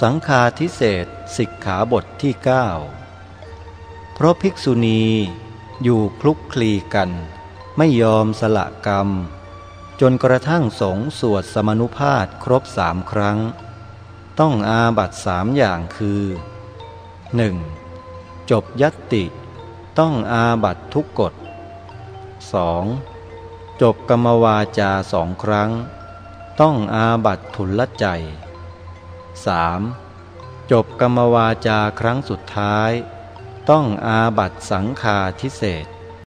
สังฆาทิเศษสิกขาบทที่ 9 เพราะภิกษุณีอยู่คลุกคลีกัน ไม่ยอมสละกรรม จนกระทั่งสงสวดสมนุภาพครบสามครั้ง ต้องอาบัตสามอย่างคือ 1. จบยัตติ ต้องอาบัตทุกกฎ 2. จบกรรมวาจาสองครั้ง ต้องอาบัตทุลใจ 3. จบกรรมวาจาครั้งสุดท้าย ต้องอาบัตสังฆาทิเศษ